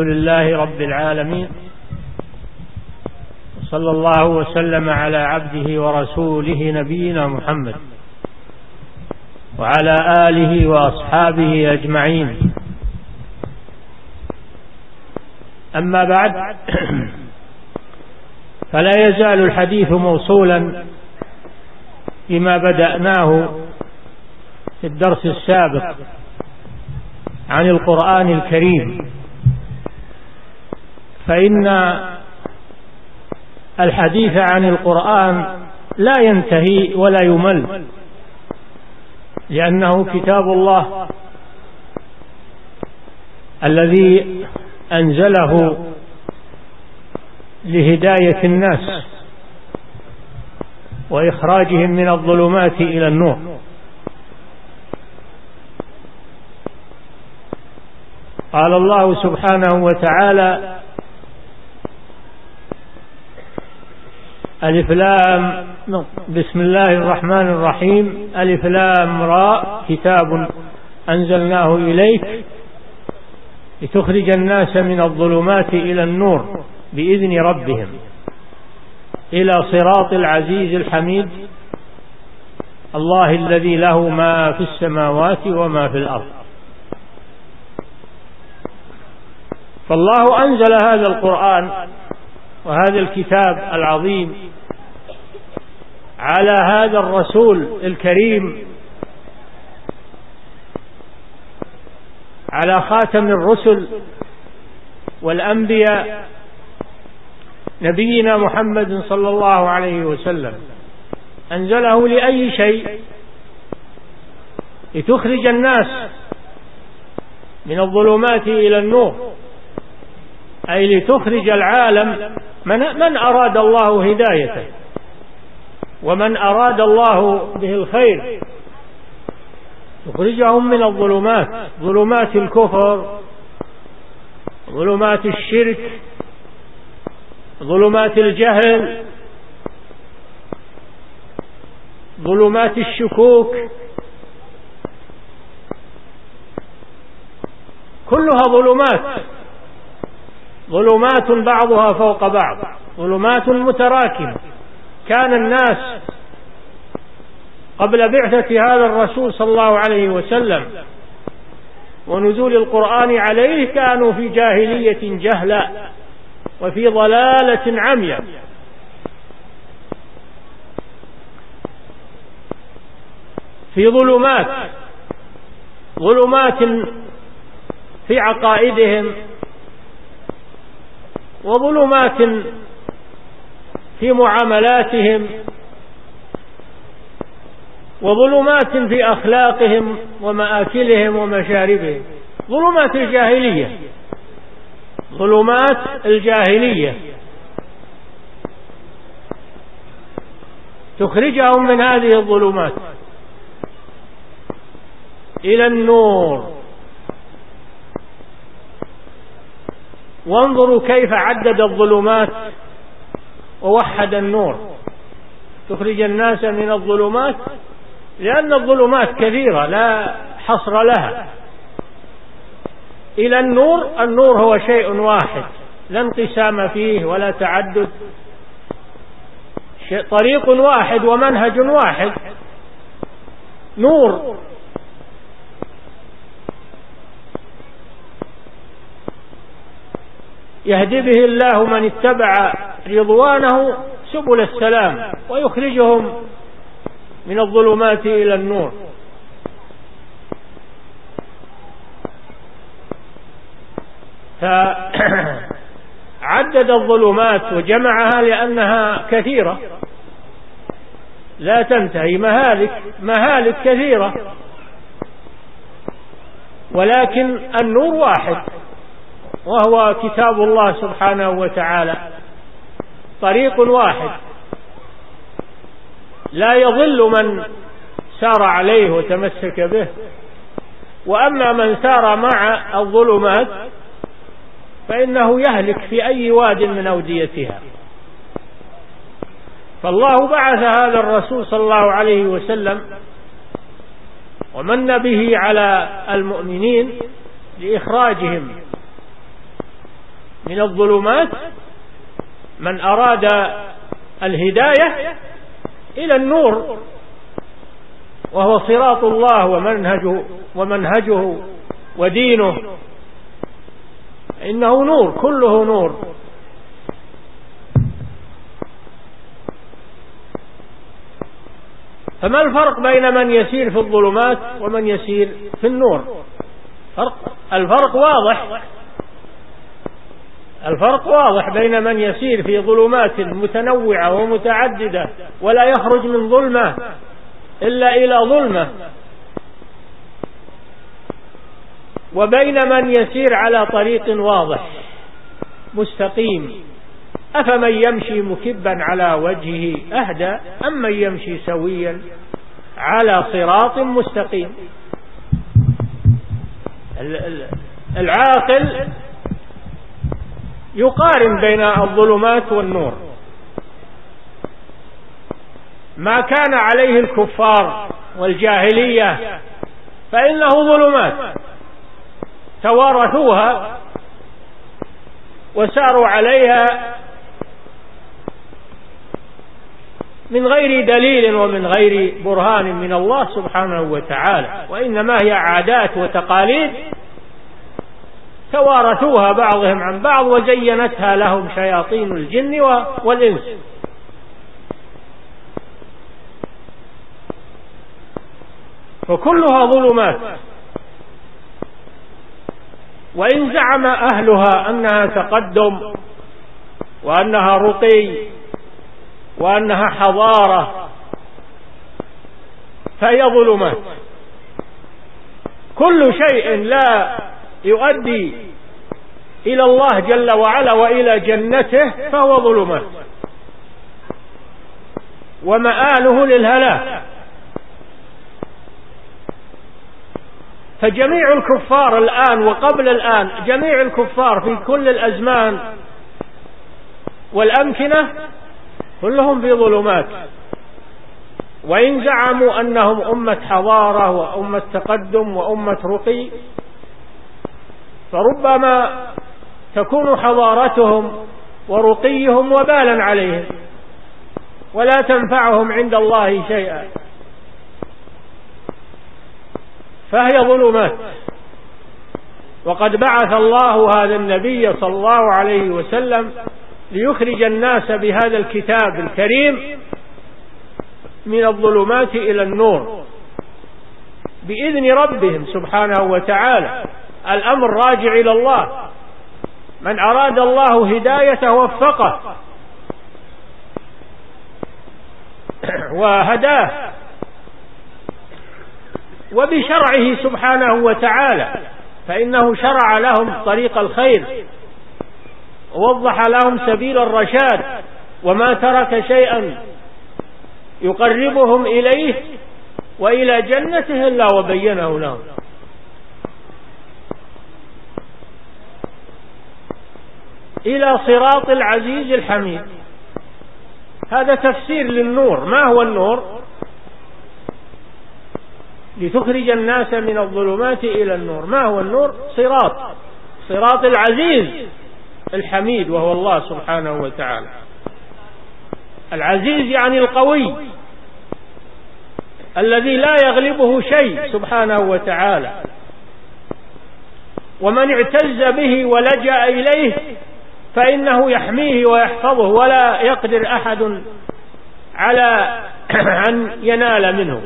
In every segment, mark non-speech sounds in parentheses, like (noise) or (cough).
لله رب العالمين صلى الله وسلم على عبده ورسوله نبينا محمد وعلى آله وأصحابه أجمعين. أما بعد (clears throat) فلا يزال الحديث موصولا بما بدأناه في الدرس السابق عن القرآن الكريم. فإن الحديث عن القرآن لا ينتهي ولا يمل لأنه كتاب الله الذي أنزله لهداية الناس وإخراجهم من الظلمات إلى النور. قال الله سبحانه وتعالى ألف لام بسم الله الرحمن الرحيم. ألف لام راء كتاب أنزلناه إليك لتخرج الناس من الظلمات إلى النور بإذن ربهم. إلى صراط العزيز الحميد. الله الذي له ما في السماوات وما في الأرض. فالله أنزل هذا القرآن وهذا الكتاب العظيم على هذا الرسول الكريم على خاتم الرسل والأنبياء نبينا محمد صلى الله عليه وسلم. أنزله لأي شيء؟ لتخرج الناس من الظلمات إلى النور أي لتخرج العالم من, من أراد الله هدايته ومن أراد الله به الخير تخرجهم من الظلمات ظلمات الكفر ظلمات الشرك ظلمات الجهل ظلمات الشكوك. كلها ظلمات. ظلمات بعضها فوق بعض ظلمات متراكمة. كان الناس قبل بعثة هذا الرسول صلى الله عليه وسلم ونزول القرآن عليه كانوا في جاهلية جهلا وفي ضلالة عمياء. في ظلمات ظلمات في عقائدهم وظلمات في معاملاتهم وظلمات في أخلاقهم ومآكلهم ومشاربهم. ظلمات الجاهلية. ظلمات الجاهلية. تخرجهم من هذه الظلمات إلى النور. وانظروا كيف عدد الظلمات ووحد النور. تخرج الناس من الظلمات لأن الظلمات كثيرة لا حصر لها. إلى النور النور هو شيء واحد لا انقسام فيه ولا تعدد. طريق واحد ومنهج واحد. نور يهدي به الله من اتبع رضوانه سبل السلام ويخرجهم من الظلمات إلى النور. فعدد الظلمات وجمعها لأنها كثيرة. لا تنتهي مهالك مهالك كثيرة. ولكن النور واحد. وهو كتاب الله سبحانه وتعالى. طريق واحد. لا يضل من سار عليه وتمسك به. وأما من سار مع الظلمات فإنه يهلك في أي واد من أوديتها. فالله بعث هذا الرسول صلى الله عليه وسلم ومن به على المؤمنين لإخراجهم. من الظلمات من أراد الهداية إلى النور وهو صراط الله ومنهجه ومنهجه ودينه. إنه نور كله نور. فما الفرق بين من يسير في الظلمات ومن يسير في النور؟ فرق الفرق واضح. الفرق واضح بين من يسير في ظلمات متنوعة ومتعددة ولا يخرج من ظلمة إلا إلى ظلمة. وبين من يسير على طريق واضح مستقيم. أفمن يمشي مكبا على وجهه أهدى أم من يمشي سويا على صراط مستقيم. العاقل يقارن بين الظلمات والنور. ما كان عليه الكفار والجاهلية فإنه ظلمات. توارثوها وساروا عليها من غير دليل ومن غير برهان من الله سبحانه وتعالى. وإنما هي عادات وتقاليد توارثوها بعضهم عن بعض وزينتها لهم شياطين الجن والإنس. فكلها ظلمات. وإن زعم أهلها أنها تقدم وأنها رقي وأنها حضارة فهي ظلمات. كل شيء لا يؤدي إلى الله جل وعلا وإلى جنته فهو ظلمات ومآله للهلاك. فجميع الكفار الآن وقبل الآن جميع الكفار في كل الأزمان والأمكنة كلهم في ظلمات. وإن زعموا أنهم أمة حضارة وأمة تقدم وأمة رقي فربما تكون حضارتهم ورقيهم وبالا عليهم ولا تنفعهم عند الله شيئا. فهي ظلمات. وقد بعث الله هذا النبي صلى الله عليه وسلم ليخرج الناس بهذا الكتاب الكريم من الظلمات إلى النور بإذن ربهم سبحانه وتعالى. الأمر راجع إلى الله. من أراد الله هدايته وفقه. (clears throat) وهداه. وبشرعه سبحانه وتعالى. فإنه شرع لهم طريق الخير. ووضح لهم سبيل الرشاد. وما ترك شيئا يقربهم إليه. وإلى جنته إلا وبينه لهم. إلى صراط العزيز الحميد. هذا تفسير للنور. ما هو النور؟ لتخرج الناس من الظلمات إلى النور. ما هو النور؟ صراط. صراط العزيز الحميد وهو الله سبحانه وتعالى. العزيز يعني القوي الذي لا يغلبه شيء سبحانه وتعالى. ومن اعتز به ولجأ إليه فإنه يحميه ويحفظه ولا يقدر أحد على (clears throat) أن ينال منه.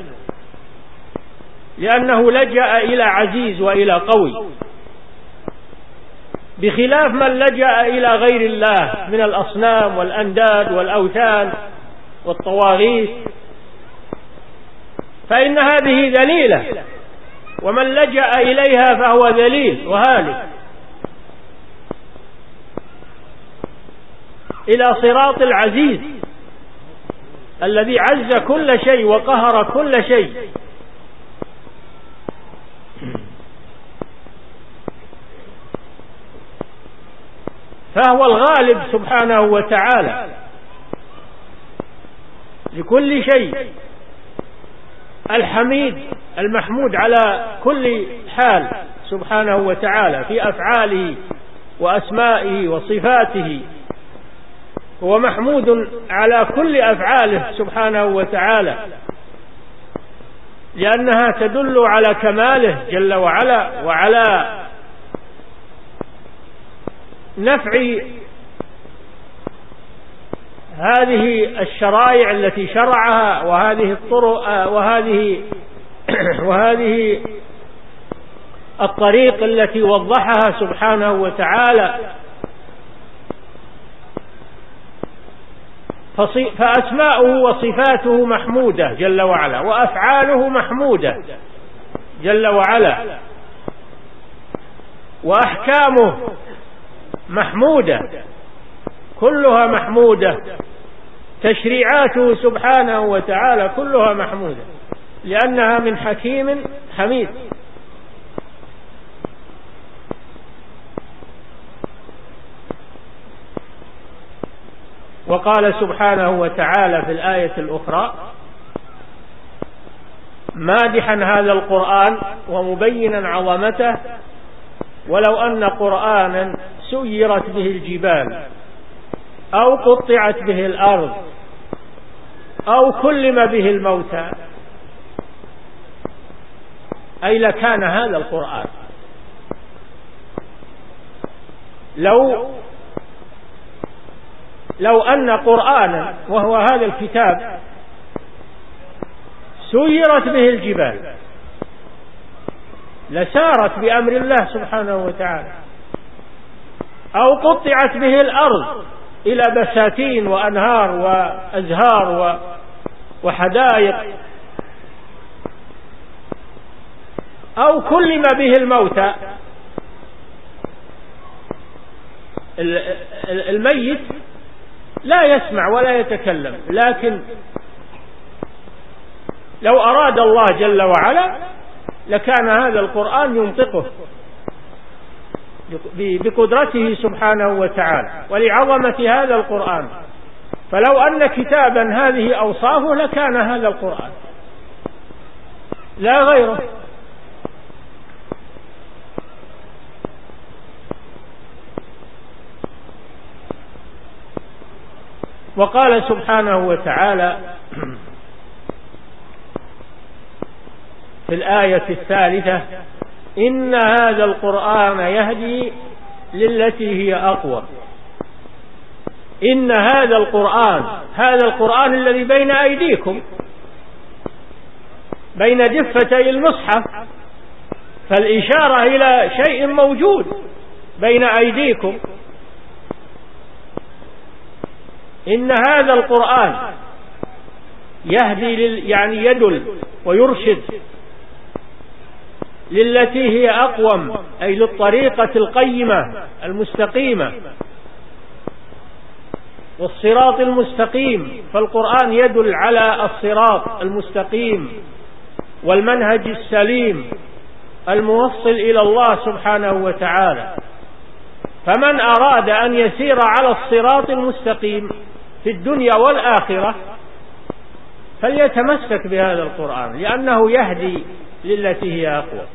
لأنه لجأ إلى عزيز وإلى قوي. بخلاف من لجأ إلى غير الله من الأصنام والأنداد والأوثان والطواغيث فإن هذه ذليلة. ومن لجأ إليها فهو ذليل وهالك. إلى صراط العزيز الذي عز كل شيء وقهر كل شيء. فهو الغالب سبحانه وتعالى لكل شيء. الحميد المحمود على كل حال سبحانه وتعالى في أفعاله وأسمائه وصفاته. هو محمود على كل أفعاله سبحانه وتعالى. لأنها تدل على كماله جل وعلا وعلى نفع هذه الشرائع التي شرعها وهذه الطرق وهذه (clears throat) وهذه الطريق التي وضحها سبحانه وتعالى. فأسماؤه وصفاته محمودة جل وعلا وأفعاله محمودة جل وعلا وأحكامه محمودة كلها محمودة تشريعاته سبحانه وتعالى كلها محمودة لأنها من حكيم حميد. وقال سبحانه وتعالى في الآية الأخرى مادحا هذا القرآن ومبينا عظمته ولو أن قرآنا سيرت به الجبال أو قطعت به الأرض أو كلم به الموتى أي لكان هذا القرآن. لو لو أن قرآنا وهو هذا الكتاب سيرت به الجبال لسارت بأمر الله سبحانه وتعالى أو قطعت به الأرض إلى بساتين وأنهار وأزهار وحدائق أو كلم به الموتى الميت لا يسمع ولا يتكلم لكن لو أراد الله جل وعلا لكان هذا القرآن ينطقه بقدرته سبحانه وتعالى ولعظمة هذا القرآن. فلو أن كتابا هذه أوصافه لكان هذا القرآن. لا غيره. وقال سبحانه وتعالى في الآية الثالثة إن هذا القرآن يهدي للتي هي أقوى. إن هذا القرآن هذا القرآن الذي بين أيديكم بين دفتي المصحف فالإشارة إلى شيء موجود بين أيديكم. إن هذا القرآن يهدي لل يعني يدل ويرشد للتي هي أقوم أي للطريقة القيمة المستقيمة والصراط المستقيم. فالقرآن يدل على الصراط المستقيم والمنهج السليم الموصل إلى الله سبحانه وتعالى. فمن أراد أن يسير على الصراط المستقيم في الدنيا والآخرة فليتمسك بهذا القرآن لأنه يهدي للتي هي أقوى.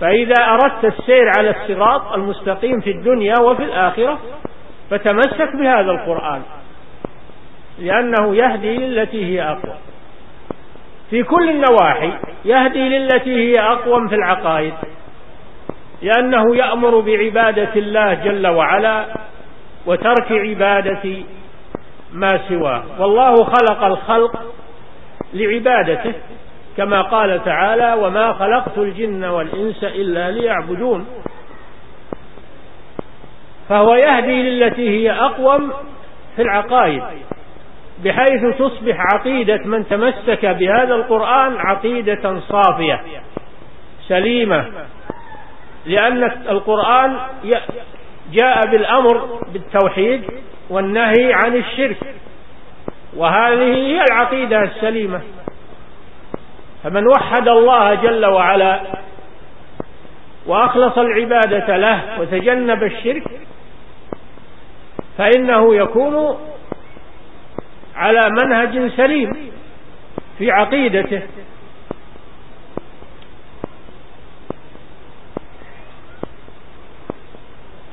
فإذا أردت السير على الصراط المستقيم في الدنيا وفي الآخرة فتمسك بهذا القرآن لأنه يهدي للتي هي أقوى. في كل النواحي يهدي للتي هي أقوم في العقائد لأنه يأمر بعبادة الله جل وعلا وترك عبادة ما سواه. والله خلق الخلق لعبادته كما قال تعالى وما خلقت الجن والإنس إلا ليعبدون فهو يهدي للتي هي أقوم في العقائد بحيث تصبح عقيدة من تمسك بهذا القرآن عقيدة صافية سليمة لأن القرآن جاء بالأمر بالتوحيد والنهي عن الشرك. وهذه هي العقيدة السليمة. فمن وحد الله جل وعلا وأخلص العبادة له وتجنب الشرك فإنه يكون على منهج سليم في عقيدته.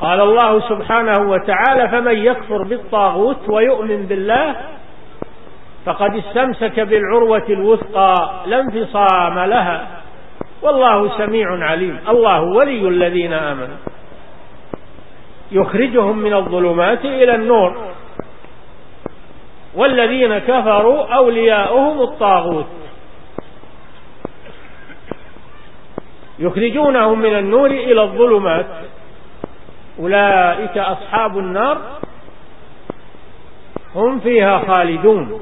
قال الله سبحانه وتعالى فمن يكفر بالطاغوت ويؤمن بالله فقد استمسك بالعروة الوثقى لا انفصام لها. والله سميع عليم. الله ولي الذين آمنوا. يخرجهم من الظلمات إلى النور. والذين كفروا أولياؤهم الطاغوت. يخرجونهم من النور إلى الظلمات. أولئك أصحاب النار هم فيها خالدون.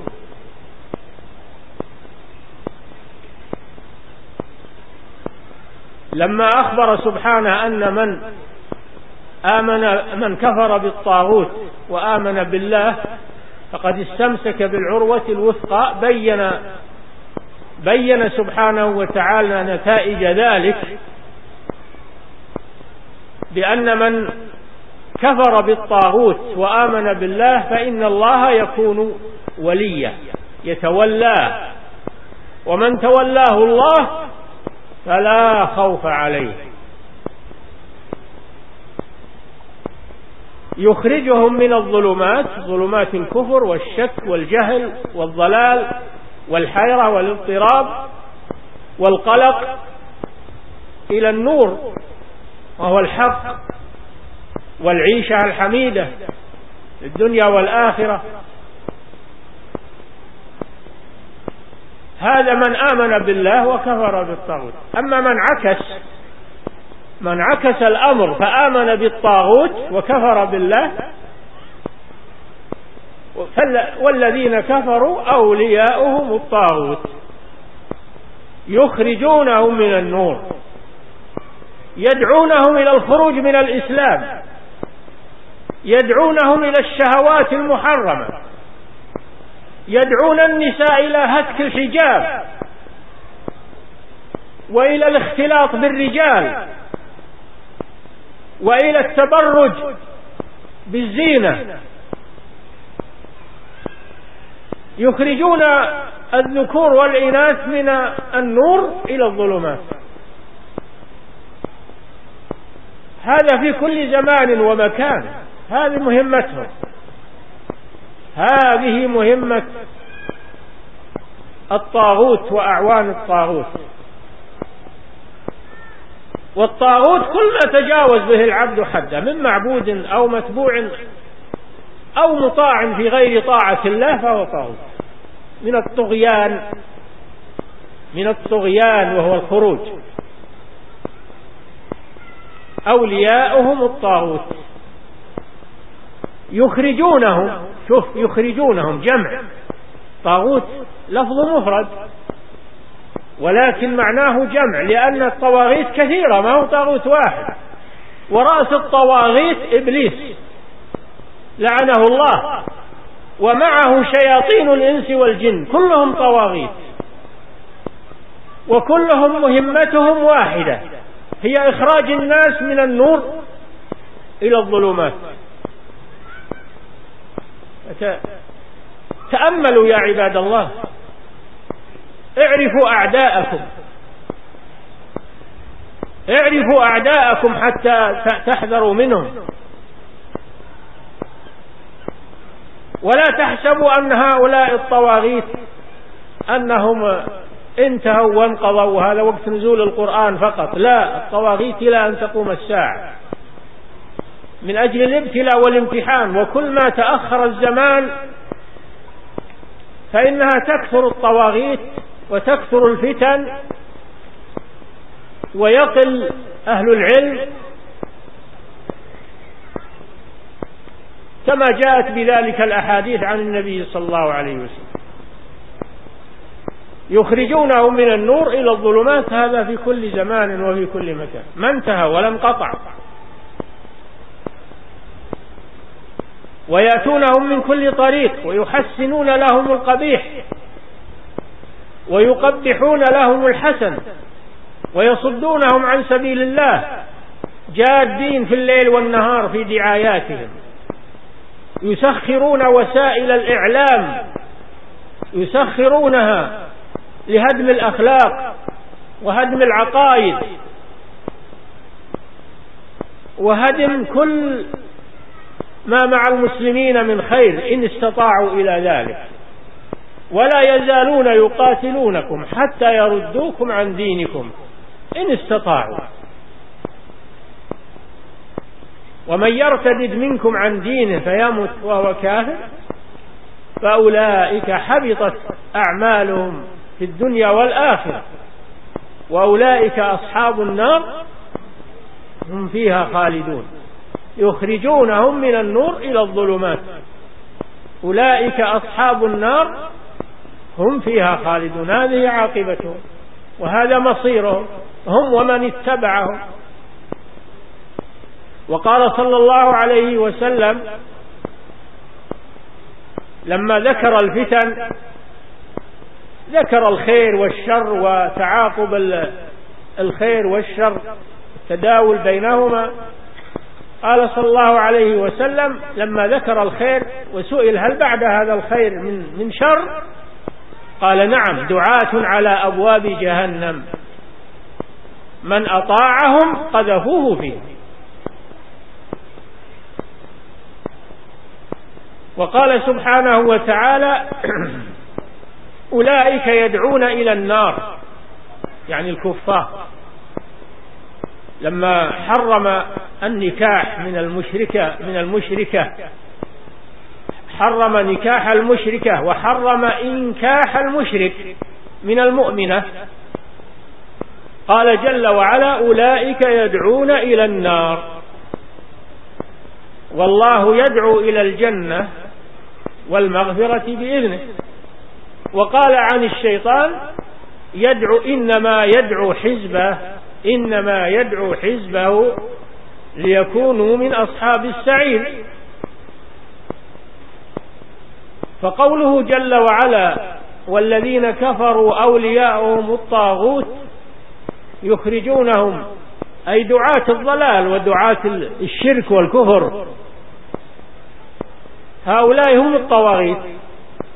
لما أخبر سبحانه أن من آمن من كفر بالطاغوت وآمن بالله فقد استمسك بالعروة الوثقى بين بين سبحانه وتعالى نتائج ذلك بأن من كفر بالطاغوت وآمن بالله فإن الله يكون وليا يتولاه. ومن تولاه الله فلا خوف عليه. يخرجهم من الظلمات ظلمات الكفر والشك والجهل والضلال والحيرة والاضطراب والقلق إلى النور وهو الحق. والعيشة الحميدة الدنيا والآخرة. هذا من آمن بالله وكفر بالطاغوت. أما من عكس من عكس الأمر فآمن بالطاغوت وكفر بالله والذين كفروا أولياؤهم الطاغوت يخرجونهم من النور يدعونهم إلى الخروج من الإسلام. يدعونهم إلى الشهوات المحرمة. يدعون النساء إلى هتك الحجاب وإلى الاختلاط بالرجال وإلى التبرج بالزينة. يخرجون الذكور والإناث من النور إلى الظلمات. هذا في كل زمان ومكان. هذه مهمتهم. هذه مهمة الطاغوت وأعوان الطاغوت. والطاغوت كل ما تجاوز به العبد حده من معبود أو متبوع أو مطاع في غير طاعة الله فهو طاغوت. من الطغيان من الطغيان وهو الخروج. أولياؤهم الطاغوت. يخرجونهم شوف يخرجونهم جمع. طاغوت لفظ مفرد ولكن معناه جمع لأن الطواغيت كثيرة ما هو طاغوت واحد. ورأس الطواغيت إبليس لعنه الله ومعه شياطين الإنس والجن كلهم طواغيت وكلهم مهمتهم واحدة هي إخراج الناس من النور إلى الظلمات. تأملوا يا عباد الله. اعرفوا أعداءكم. اعرفوا أعداءكم حتى تحذروا منهم. ولا تحسبوا أن هؤلاء الطواغيت أنهم انتهوا وانقضوا. وهذا وقت نزول القرآن فقط. لا الطواغيت إلى أن تقوم الساعة. من أجل الابتلاء والامتحان وكل ما تأخر الزمان فإنها تكثر الطواغيت وتكثر الفتن ويقل أهل العلم كما جاءت بذلك الأحاديث عن النبي صلى الله عليه وسلم. يخرجونه من النور إلى الظلمات هذا في كل زمان وفي كل مكان ما انتهى ولا انقطع ويأتونهم من كل طريق ويحسنون لهم القبيح ويقبحون لهم الحسن ويصدونهم عن سبيل الله جادين في الليل والنهار في دعاياتهم يسخرون وسائل الإعلام يسخرونها لهدم الأخلاق وهدم العقائد وهدم كل ما مع المسلمين من خير إن استطاعوا إلى ذلك. ولا يزالون يقاتلونكم حتى يردوكم عن دينكم إن استطاعوا. ومن يرتد منكم عن دينه فيمت وهو كافر فأولئك حبطت أعمالهم في الدنيا والآخرة. وأولئك أصحاب النار هم فيها خالدون. يخرجونهم من النور إلى الظلمات. أولئك أصحاب النار هم فيها خالدون. هذه عاقبتهم وهذا مصيرهم هم ومن اتبعهم. وقال صلى الله عليه وسلم لما ذكر الفتن ذكر الخير والشر وتعاقب الخير والشر تداول بينهما قال صلى الله عليه وسلم لما ذكر الخير وسئل هل بعد هذا الخير من من شر؟ قال نعم دعاة على أبواب جهنم. من أطاعهم قذفوه فيه. وقال سبحانه وتعالى (clears throat) أولئك يدعون إلى النار يعني الكفار. لما حرم النكاح من المشركة من المشركة. حرم نكاح المشركة وحرم إنكاح المشرك من المؤمنة. قال جل وعلا أولئك يدعون إلى النار. والله يدعو إلى الجنة والمغفرة بإذنه. وقال عن الشيطان يدعو إنما يدعو حزبه إنما يدعو حزبه ليكونوا من أصحاب السعير. فقوله جل وعلا والذين كفروا أولياءهم الطاغوت يخرجونهم أي دعاة الضلال ودعاة الشرك والكفر. هؤلاء هم الطواغيت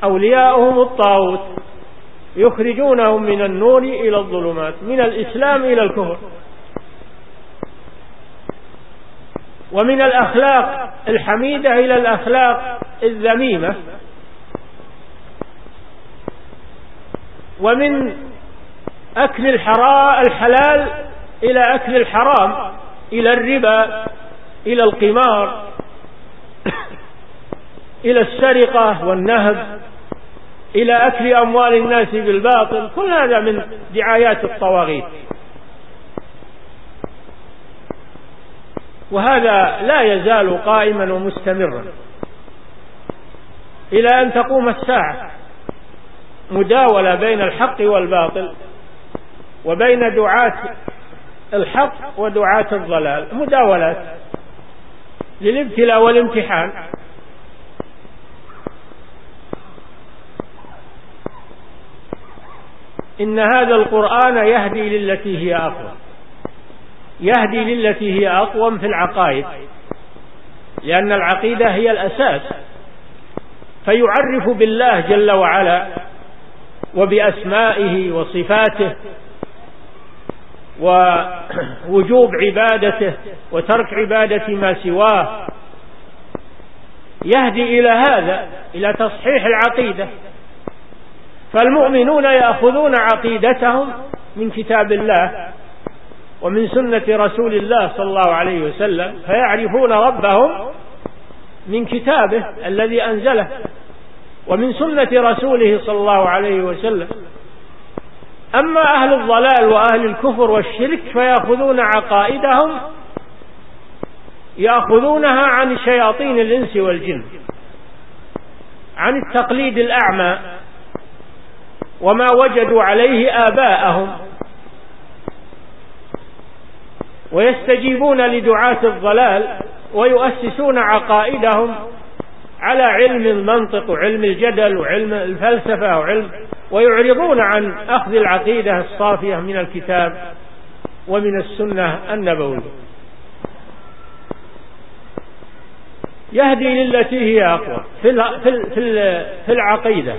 أولياءهم الطاغوت يخرجونهم من النور إلى الظلمات من الإسلام إلى الكفر. ومن الأخلاق الحميدة إلى الأخلاق الذميمة. ومن أكل الحلال إلى أكل الحرام إلى الربا إلى القمار (coughs) إلى السرقة والنهب إلى أكل أموال الناس بالباطل. كل هذا من دعايات الطواغيت. وهذا لا يزال قائما ومستمرا. إلى أن تقوم الساعة مداولة بين الحق والباطل وبين دعاة الحق ودعاة الضلال. مداولات للابتلاء والامتحان. إن هذا القرآن يهدي للتي هي أقوى. يهدي للتي هي أقوم في العقائد لأن العقيدة هي الأساس فيعرف بالله جل وعلا وبأسمائه وصفاته ووجوب عبادته وترك عبادة ما سواه. يهدي إلى هذا إلى تصحيح العقيدة. فالمؤمنون يأخذون عقيدتهم من كتاب الله ومن سنة رسول الله صلى الله عليه وسلم فيعرفون ربهم من كتابه الذي أنزله. ومن سنة رسوله صلى الله عليه وسلم أما أهل الضلال وأهل الكفر والشرك فيأخذون عقائدهم يأخذونها عن شياطين الإنس والجن عن التقليد الأعمى وما وجدوا عليه آباءهم. ويستجيبون لدعاة الضلال ويؤسسون عقائدهم على علم المنطق وعلم الجدل وعلم الفلسفة وعلم ويعرضون عن أخذ العقيدة الصافية من الكتاب ومن السنة النبوية. يهدي للتي هي أقوى في العقيدة.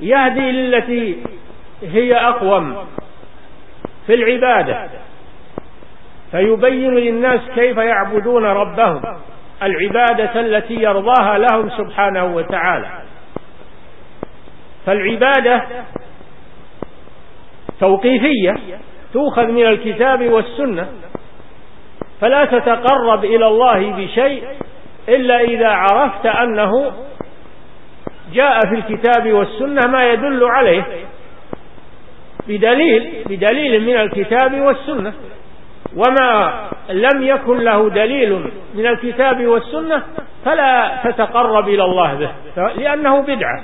يهدي للتي هي أقوم في العبادة. فيبين للناس كيف يعبدون ربهم العبادة التي يرضاها لهم سبحانه وتعالى. فالعبادة توقيفية تؤخذ من الكتاب والسنة فلا تتقرب إلى الله بشيء إلا إذا عرفت أنه جاء في الكتاب والسنة ما يدل عليه بدليل بدليل من الكتاب والسنة. وما لم يكن له دليل من الكتاب والسنة فلا تتقرب إلى الله به لأنه بدعة.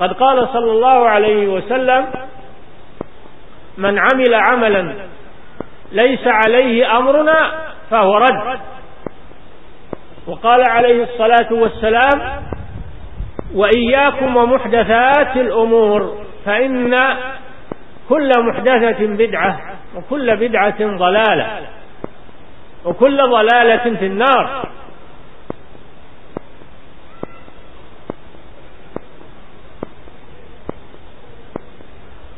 قد قال صلى الله عليه وسلم من عمل عملا ليس عليه أمرنا فهو رد. وقال عليه الصلاة والسلام وإياكم ومحدثات الأمور فإن كل محدثة بدعة وكل بدعة ضلالة وكل ضلالة في النار.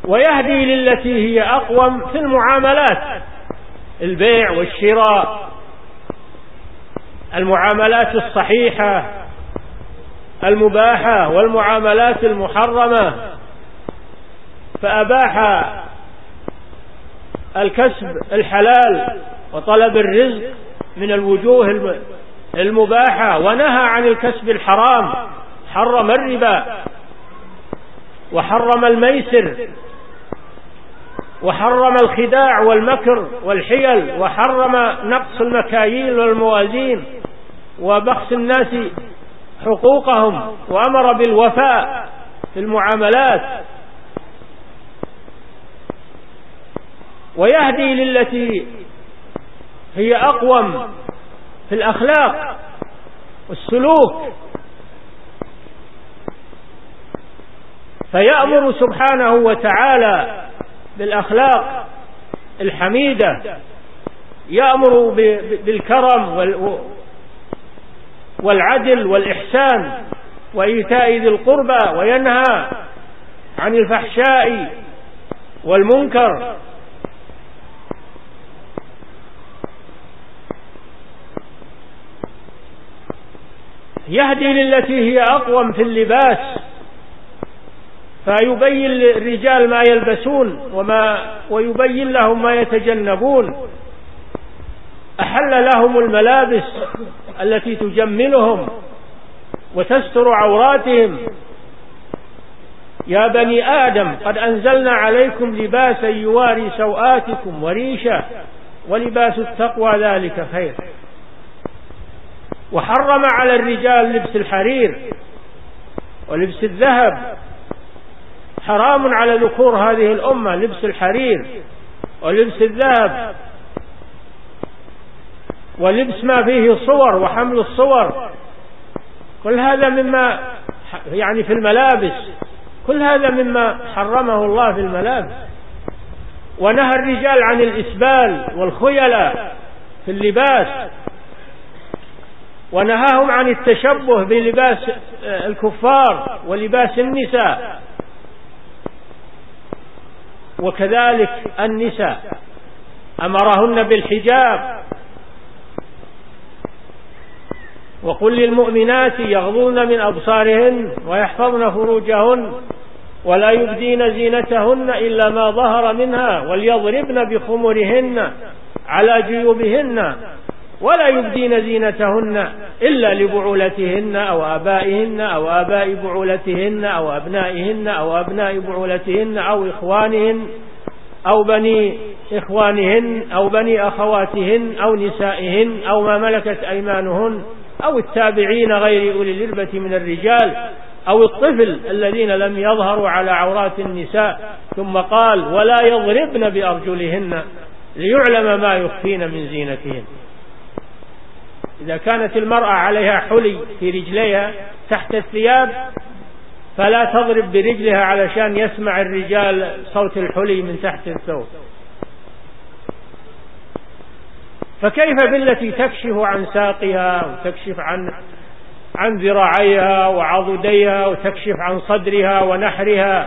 ويهدي للتي هي أقوم في المعاملات البيع والشراء المعاملات الصحيحة المباحة والمعاملات المحرمة. فأباح الكسب الحلال وطلب الرزق من الوجوه المباحة ونهى عن الكسب الحرام حرم الربا وحرم الميسر وحرم الخداع والمكر والحيل وحرم نقص المكاييل والموازين وبخس الناس حقوقهم وأمر بالوفاء في المعاملات. ويهدي للتي هي أقوم في الأخلاق والسلوك. فيأمر سبحانه وتعالى بالأخلاق الحميدة. يأمر بالكرم والعدل والإحسان وإيتاء ذي القربى وينهى عن الفحشاء والمنكر. يهدي للتي هي أقوم في اللباس فيبين للرجال ما يلبسون وما ويبين لهم ما يتجنبون. أحل لهم الملابس التي تجملهم وتستر عوراتهم. يا بني آدم قد أنزلنا عليكم لباسا يواري سوآتكم وريشا ولباس التقوى ذلك خير. وحرم على الرجال لبس الحرير ولبس الذهب. حرام على ذكور هذه الأمة لبس الحرير ولبس الذهب ولبس ما فيه صور وحمل الصور. كل هذا مما يعني في الملابس كل هذا مما حرمه الله في الملابس. ونهى الرجال عن الإسبال والخيلاء في اللباس. ونهاهم عن التشبه بلباس الكفار ولباس النساء. وكذلك النساء. أمرهن بالحجاب. وقل للمؤمنات يغضون من أبصارهن ويحفظن فروجهن ولا يبدين زينتهن إلا ما ظهر منها وليضربن بخمرهن على جيوبهن. ولا يبدين زينتهن إلا لبعولتهن أو آبائهن أو آباء بعولتهن أو أبنائهن أو أبناء بعولتهن أو إخوانهن أو بني إخوانهن أو بني أخواتهن أو نسائهن أو ما ملكت أيمانهن أو التابعين غير أولي الإربة من الرجال أو الطفل الذين لم يظهروا على عورات النساء ثم قال ولا يضربن بأرجلهن ليعلم ما يخفين من زينتهن إذا كانت المرأة عليها حلي في رجليها تحت الثياب فلا تضرب برجلها علشان يسمع الرجال صوت الحلي من تحت الثوب. فكيف بالتي تكشف عن ساقها وتكشف عن عن ذراعيها وعضديها وتكشف عن صدرها ونحرها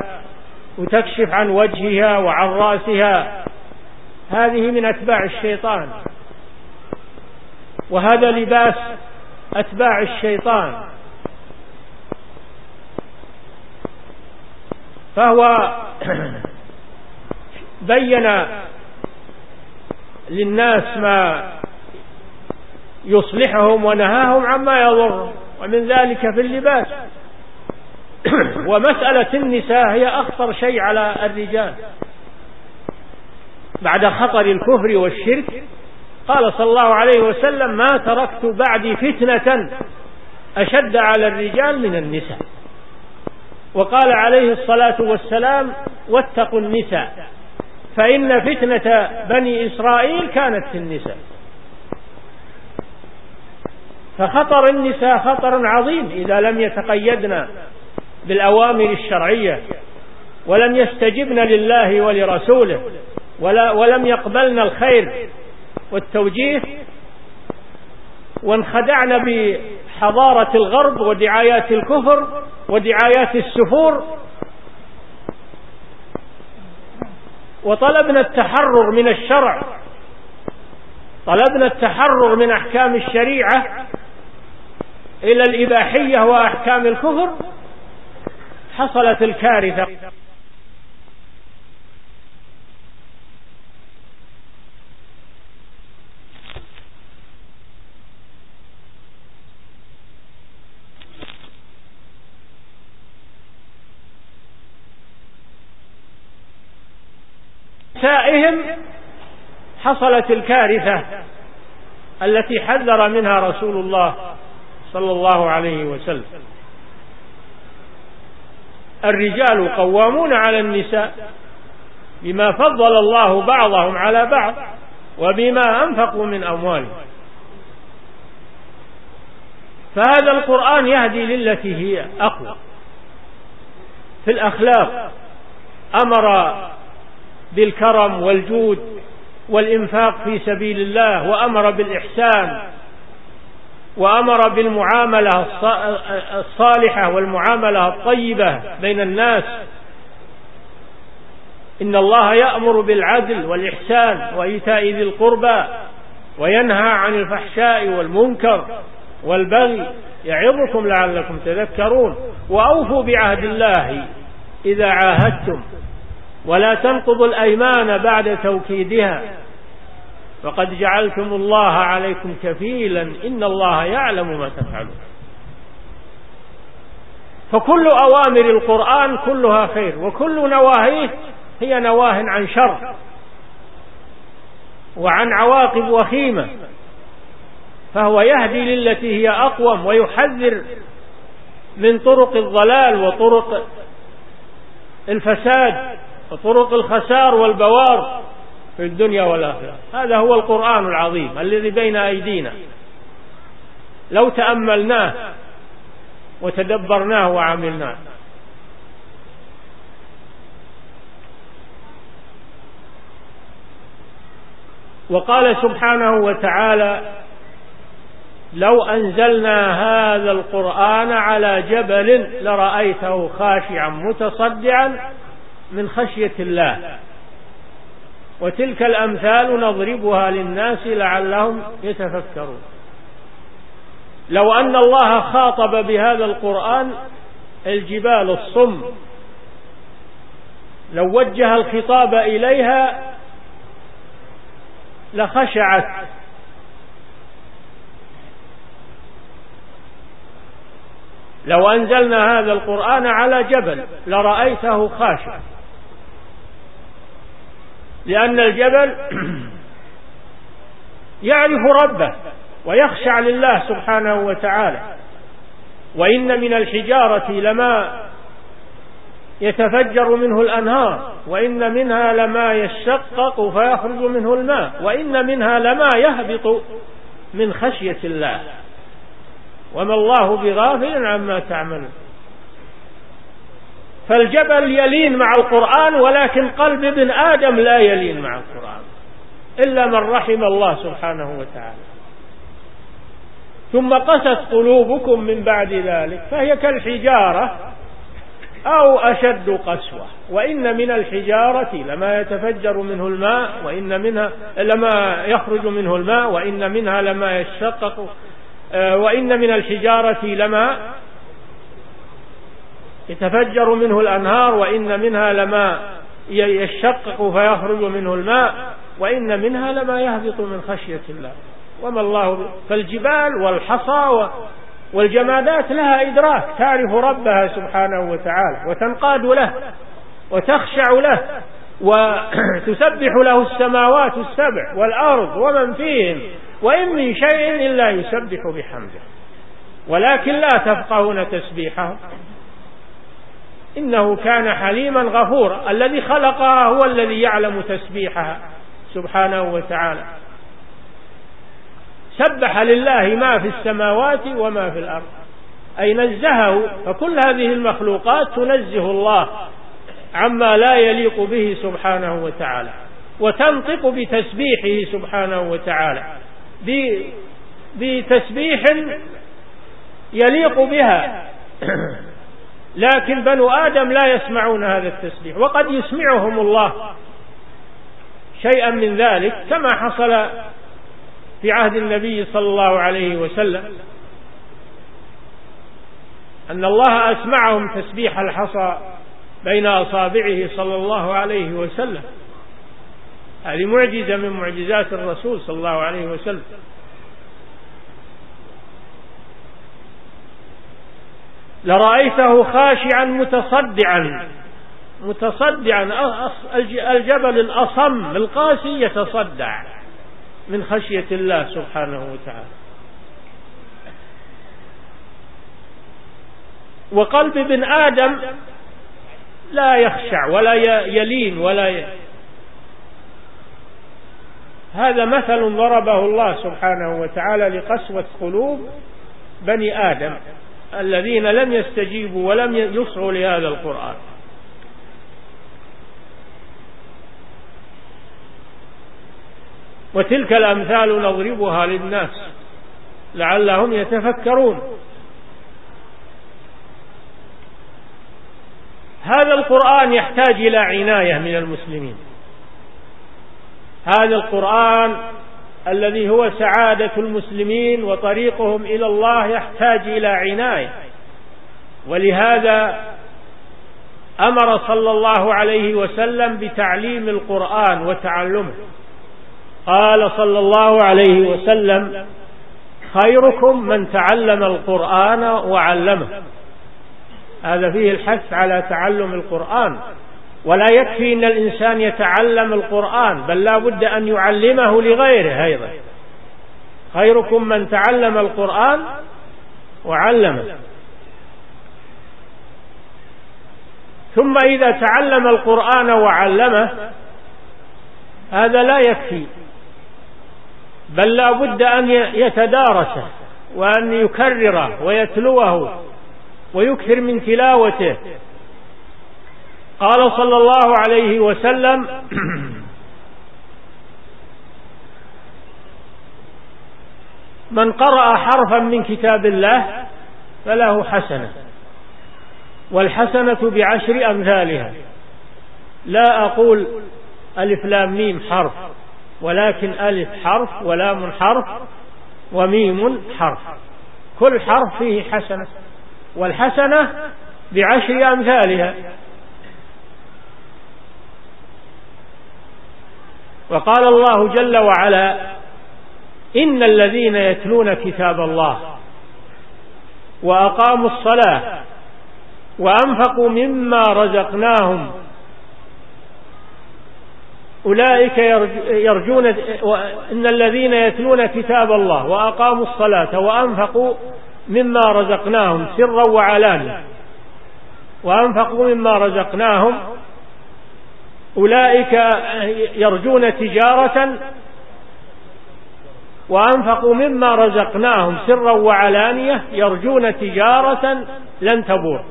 وتكشف عن وجهها وعن رأسها؟ هذه من أتباع الشيطان. وهذا لباس أتباع الشيطان. فهو (clears throat) بين للناس ما يصلحهم ونهاهم عما يضرهم ومن ذلك في اللباس. (clears throat) ومسألة النساء هي أخطر شيء على الرجال. بعد خطر الكفر والشرك قال صلى الله عليه وسلم ما تركت بعدي فتنة أشد على الرجال من النساء. وقال عليه الصلاة والسلام واتقوا النساء فإن فتنة بني إسرائيل كانت في النساء. فخطر النساء خطر عظيم إذا لم يتقيدن بالأوامر الشرعية ولم يستجبن لله ولرسوله ولا ولم يقبلن الخير والتوجيه وانخدعن بحضارة الغرب ودعايات الكفر ودعايات السفور وطلبنا التحرر من الشرع طلبنا التحرر من أحكام الشريعة إلى الإباحية وأحكام الكفر حصلت الكارثة. حصلت الكارثة التي حذر منها رسول الله صلى الله عليه وسلم. الرجال قوامون على النساء بما فضل الله بعضهم على بعض وبما أنفقوا من أموالهم. فهذا القرآن يهدي للتي هي أقوى. في الأخلاق أمر بالكرم والجود والإنفاق في سبيل الله وأمر بالإحسان وأمر بالمعاملة الصالحة والمعاملة الطيبة بين الناس. إن الله يأمر بالعدل والإحسان وإيتاء ذي القربى وينهى عن الفحشاء والمنكر والبغي. يعظكم لعلكم تذكرون. وأوفوا بعهد الله إذا عاهدتم. ولا تنقضوا الأيمان بعد توكيدها. فقد جعلتم الله عليكم كفيلا إن الله يعلم ما تفعلون. فكل أوامر القرآن كلها خير وكل نواهيه هي نواه عن شر وعن عواقب وخيمة. فهو يهدي للتي هي أقوم ويحذر من طرق الضلال وطرق الفساد. وطرق الخسار والبوار في الدنيا والآخرة. هذا هو القرآن العظيم الذي بين أيدينا. لو تأملناه وتدبرناه وعملناه. وقال سبحانه وتعالى لو أنزلنا هذا القرآن على جبل لرأيته خاشعا متصدعا من خشية الله. وتلك الأمثال نضربها للناس لعلهم يتفكرون. لو أن الله خاطب بهذا القرآن الجبال الصم. لو وجه الخطاب إليها لخشعت. لو أنزلنا هذا القرآن على جبل لرأيته خاشع. لأن الجبل يعرف ربه ويخشع لله سبحانه وتعالى. وإن من الحجارة لما يتفجر منه الأنهار وإن منها لما يشقق فيخرج منه الماء وإن منها لما يهبط من خشية الله. وما الله بغافل عما تعملون. فالجبل يلين مع القرآن ولكن قلب ابن آدم لا يلين مع القرآن إلا من رحم الله سبحانه وتعالى. ثم قست قلوبكم من بعد ذلك فهي كالحجارة أو أشد قسوة وإن من الحجارة لما يتفجر منه الماء وإن منها لما يخرج منه الماء وإن منها لما يشقق آه، وإن من الحجارة لما يتفجر منه الأنهار وإن منها لما يشقق فيخرج منه الماء وإن منها لما يهبط من خشية الله. وما الله فالجبال والحصى والجمادات لها إدراك تعرف ربها سبحانه وتعالى وتنقاد له وتخشع له وتسبح له السماوات السبع والأرض ومن فيهن وإن من شيء إلا يسبح بحمده. ولكن لا تفقهون تسبيحه. إنه كان حليما غفورا. الذي خلقها هو الذي يعلم تسبيحها. سبحانه وتعالى. سبح لله ما في السماوات وما في الأرض. أي نزهه. فكل هذه المخلوقات تنزه الله عما لا يليق به سبحانه وتعالى. وتنطق بتسبيحه سبحانه وتعالى. بتسبيح يليق بها. (coughs) لكن بنو آدم لا يسمعون هذا التسبيح وقد يسمعهم الله شيئا من ذلك كما حصل في عهد النبي صلى الله عليه وسلم أن الله أسمعهم تسبيح الحصى بين أصابعه صلى الله عليه وسلم. هذه معجزة من معجزات الرسول صلى الله عليه وسلم. لرأيته خاشعا متصدعا. متصدعا الجبل الأصم القاسي يتصدع من خشية الله سبحانه وتعالى. وقلب ابن آدم لا يخشع ولا يلين ولا ي... هذا مثل ضربه الله سبحانه وتعالى لقسوة قلوب بني آدم. الذين لم يستجيبوا ولم يصغوا لهذا القرآن. وتلك الأمثال نضربها للناس لعلهم يتفكرون. هذا القرآن يحتاج إلى عناية من المسلمين. هذا القرآن الذي هو سعادة المسلمين وطريقهم إلى الله يحتاج إلى عناية. ولهذا أمر صلى الله عليه وسلم بتعليم القرآن وتعلمه. قال صلى الله عليه وسلم خيركم من تعلم القرآن وعلمه. هذا فيه الحث على تعلم القرآن. ولا يكفي أن الإنسان يتعلم القرآن بل لا بد أن يعلمه لغيره أيضا. خيركم من تعلم القرآن وعلمه. ثم إذا تعلم القرآن وعلمه هذا لا يكفي بل لا بد أن يتدارسه وأن يكرره ويتلوه ويكثر من تلاوته. قال صلى الله عليه وسلم (clears throat) من قرأ حرفا من كتاب الله فله حسنة والحسنة بعشر أمثالها. لا أقول ألف لام ميم حرف ولكن ألف حرف ولام حرف وميم حرف. كل حرف فيه حسنة والحسنة بعشر أمثالها. وقال الله جل وعلا إن الذين يتلون كتاب الله وأقاموا الصلاة وأنفقوا مما رزقناهم أولئك يرجون إن الذين يتلون كتاب الله وأقاموا الصلاة وأنفقوا مما رزقناهم سرا وعلانية وأنفقوا مما رزقناهم أولئك يرجون تجارة وأنفقوا مما رزقناهم سرا وعلانية يرجون تجارة لن تبور.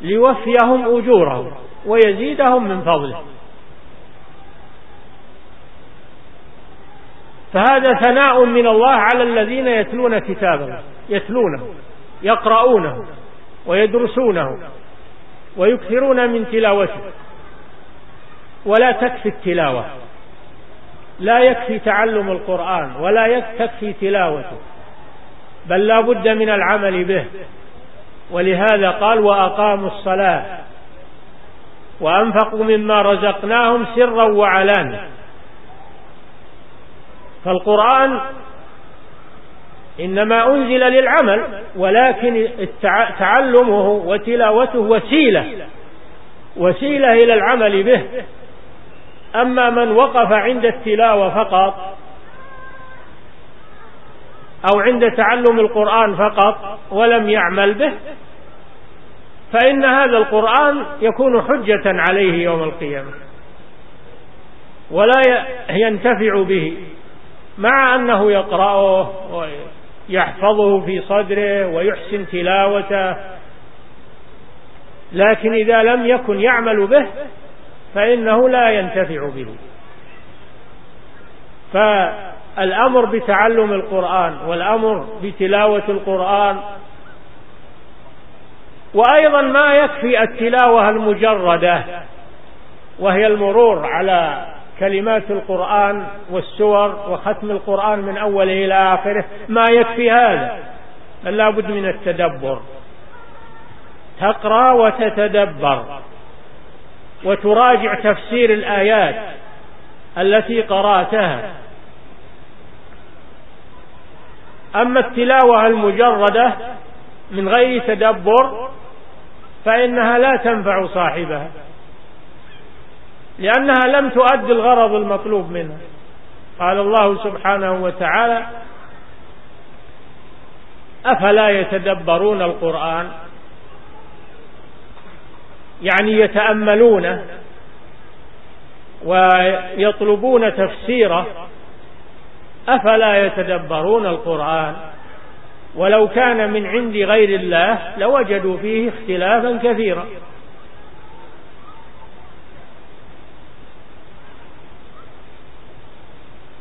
ليوفيهم أجورهم ويزيدهم من فضله. فهذا ثناء من الله على الذين يتلون كتابه يتلونه يقرؤونه ويدرسونه ويكثرون من تلاوته. ولا تكفي التلاوة. لا يكفي تعلم القرآن ولا تكفي تلاوته بل لا بد من العمل به. ولهذا قال وأقاموا الصلاة وأنفقوا مما رزقناهم سرا وعلانية. فالقرآن إنما أنزل للعمل ولكن تعلمه وتلاوته وسيلة وسيلة إلى العمل به. أما من وقف عند التلاوة فقط أو عند تعلم القرآن فقط ولم يعمل به فإن هذا القرآن يكون حجة عليه يوم القيامة ولا ينتفع به مع أنه يقرأه ويحفظه في صدره ويحسن تلاوته لكن إذا لم يكن يعمل به فإنه لا ينتفع به. فالأمر بتعلم القرآن والأمر بتلاوة القرآن وأيضا ما يكفي التلاوة المجردة وهي المرور على كلمات القرآن والسور وختم القرآن من أوله إلى آخره ما يكفي هذا بل لا بد من التدبر. تقرأ وتتدبر. وتراجع تفسير الآيات التي قرأتها. أما التلاوة المجردة من غير تدبر فإنها لا تنفع صاحبها لأنها لم تؤدي الغرض المطلوب منها. قال الله سبحانه وتعالى أفلا يتدبرون القرآن؟ يعني يتأملونه ويطلبون تفسيره أفلا يتدبرون القرآن؟ ولو كان من عند غير الله لوجدوا فيه اختلافا كثيرا.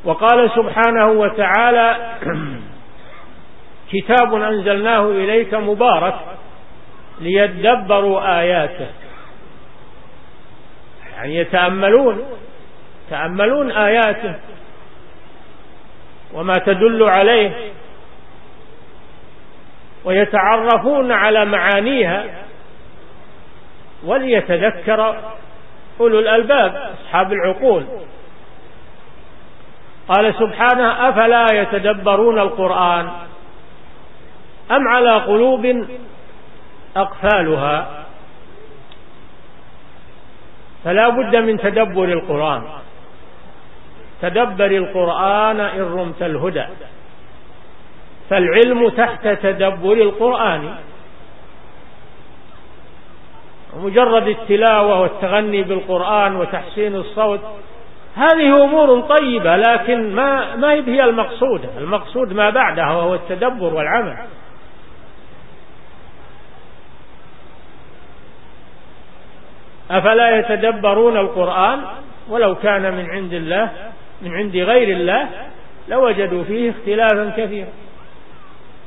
وقال سبحانه وتعالى (clears throat) كتاب أنزلناه إليك مبارك ليدبروا آياته. يعني يتأملون يتأملون آياته وما تدل عليه ويتعرفون على معانيها وليتذكر أولو الألباب أصحاب العقول. قال سبحانه أفلا يتدبرون القرآن أم على قلوب أقفالها؟ فلا بد من تدبر القرآن. تدبر القرآن إن رمت الهدى. فالعلم تحت تدبر القرآن. مجرد التلاوة والتغني بالقرآن وتحسين الصوت هذه أمور طيبة لكن ما ما هي المقصودة المقصود ما بعدها وهو التدبر والعمل. أفلا يتدبرون القرآن ولو كان من عند الله من عند غير الله لوجدوا فيه اختلافا كثيرا.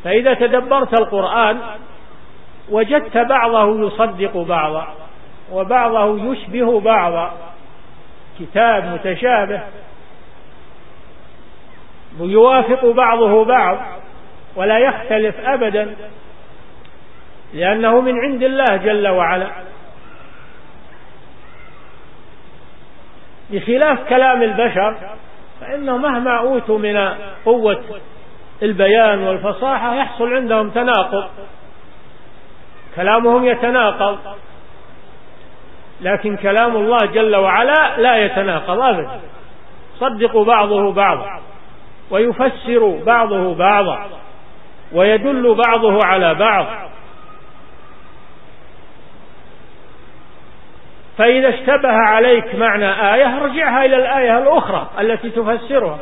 فإذا تدبرت القرآن وجدت بعضه يصدق بعضا وبعضه يشبه بعضا كتاب متشابه ويوافق بعضه بعض ولا يختلف أبدا لأنه من عند الله جل وعلا. بخلاف كلام البشر فإنه مهما أوتوا من قوة البيان والفصاحة يحصل عندهم تناقض. كلامهم يتناقض. لكن كلام الله جل وعلا لا يتناقض أبدا. صدق بعضه بعضا. ويفسر بعضه بعضا. ويدل بعضه على بعض. فإذا اشتبه عليك معنى آية ارجعها إلى الآية الأخرى التي تفسرها.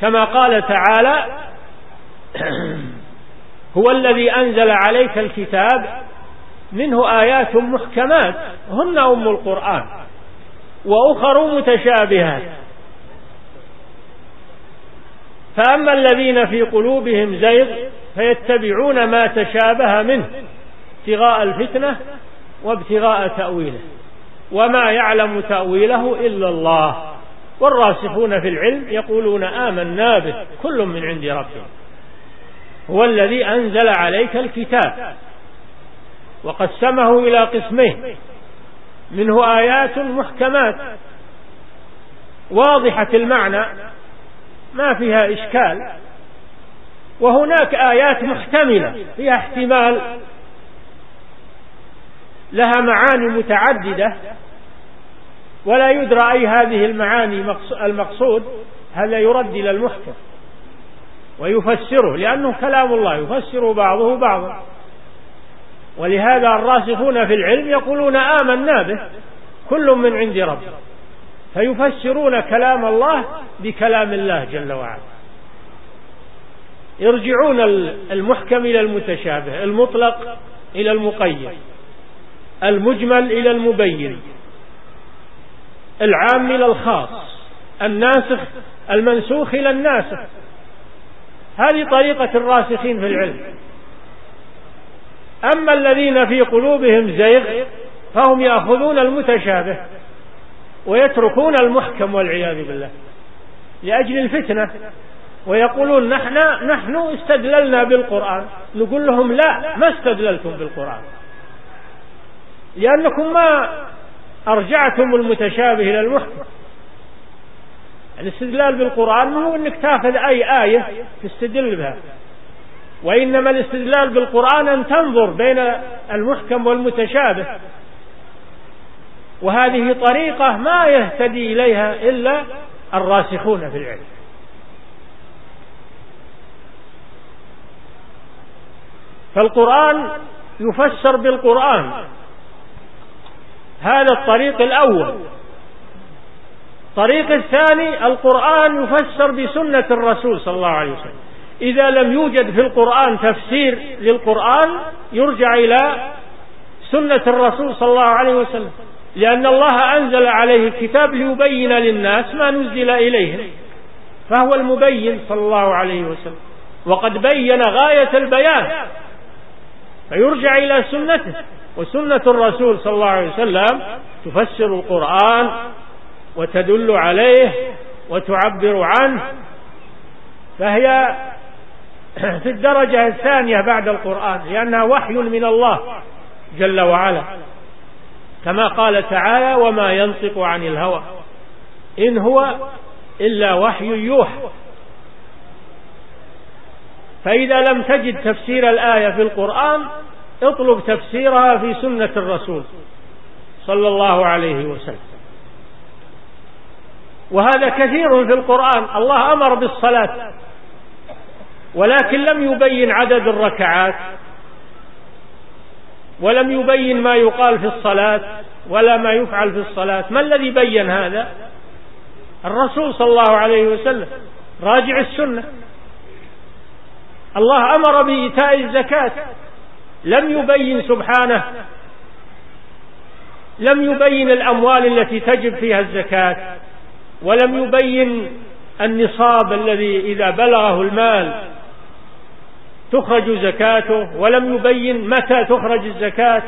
كما قال تعالى (clears throat) هو الذي أنزل عليك الكتاب منه آيات محكمات هن أم القرآن وأخر متشابهات. فأما الذين في قلوبهم زيغ فيتبعون ما تشابه منه ابتغاء الفتنة وابتغاء تأويله. وما يعلم تأويله إلا الله. والراسخون في العلم يقولون آمنا به كل من عند ربنا هو الذي أنزل عليك الكتاب. وقسمه إلى قسمين. منه آيات محكمات. واضحة المعنى. ما فيها إشكال. وهناك آيات محتملة. فيها احتمال لها معاني متعددة ولا يدرى أي هذه المعاني المقصود هذا يرد إلى المحكم ويفسره لأنه كلام الله يفسر بعضه بعضا. ولهذا الراسخون في العلم يقولون آمنا به كل من عند ربه فيفسرون كلام الله بكلام الله جل وعلا. يرجعون المحكم إلى المتشابه المطلق إلى المقيد. المجمل إلى المبين. العام إلى الخاص. الناسخ المنسوخ إلى الناسخ. هذه طريقة الراسخين في العلم. أما الذين في قلوبهم زيغ فهم يأخذون المتشابه ويتركون المحكم والعياذ بالله لأجل الفتنة. ويقولون نحن نحن استدللنا بالقرآن. نقول لهم لا ما استدللتم بالقرآن. لأنكم ما أرجعتم المتشابه إلى المحكم الاستدلال بالقرآن ما هو أنك تأخذ أي آية تستدل بها. وإنما الاستدلال بالقرآن أن تنظر بين المحكم والمتشابه. وهذه طريقة ما يهتدي إليها إلا الراسخون في العلم. فالقرآن يفسر بالقرآن. هذا الطريق الأول. الطريق الثاني القرآن يفسر بسنة الرسول صلى الله عليه وسلم. إذا لم يوجد في القرآن تفسير للقرآن يرجع إلى سنة الرسول صلى الله عليه وسلم. لأن الله أنزل عليه الكتاب ليبين للناس ما نزل إليهم. فهو المبين صلى الله عليه وسلم. وقد بين غاية البيان. فيرجع إلى سنته. وسنة الرسول صلى الله عليه وسلم تفسر القرآن وتدل عليه وتعبر عنه فهي (clears throat) في الدرجة الثانية بعد القرآن لأنها وحي من الله جل وعلا. كما قال تعالى وما ينطق عن الهوى إن هو إلا وحي يوحى. فإذا لم تجد تفسير الآية في القرآن اطلب تفسيرها في سنة الرسول صلى الله عليه وسلم. وهذا كثير في القرآن. الله أمر بالصلاة ولكن لم يبين عدد الركعات ولم يبين ما يقال في الصلاة ولا ما يفعل في الصلاة. ما الذي بين هذا؟ الرسول صلى الله عليه وسلم. راجع السنة. الله أمر بإيتاء الزكاة. لم يبين سبحانه لم يبين الأموال التي تجب فيها الزكاة ولم يبين النصاب الذي إذا بلغه المال تخرج زكاته ولم يبين متى تخرج الزكاة.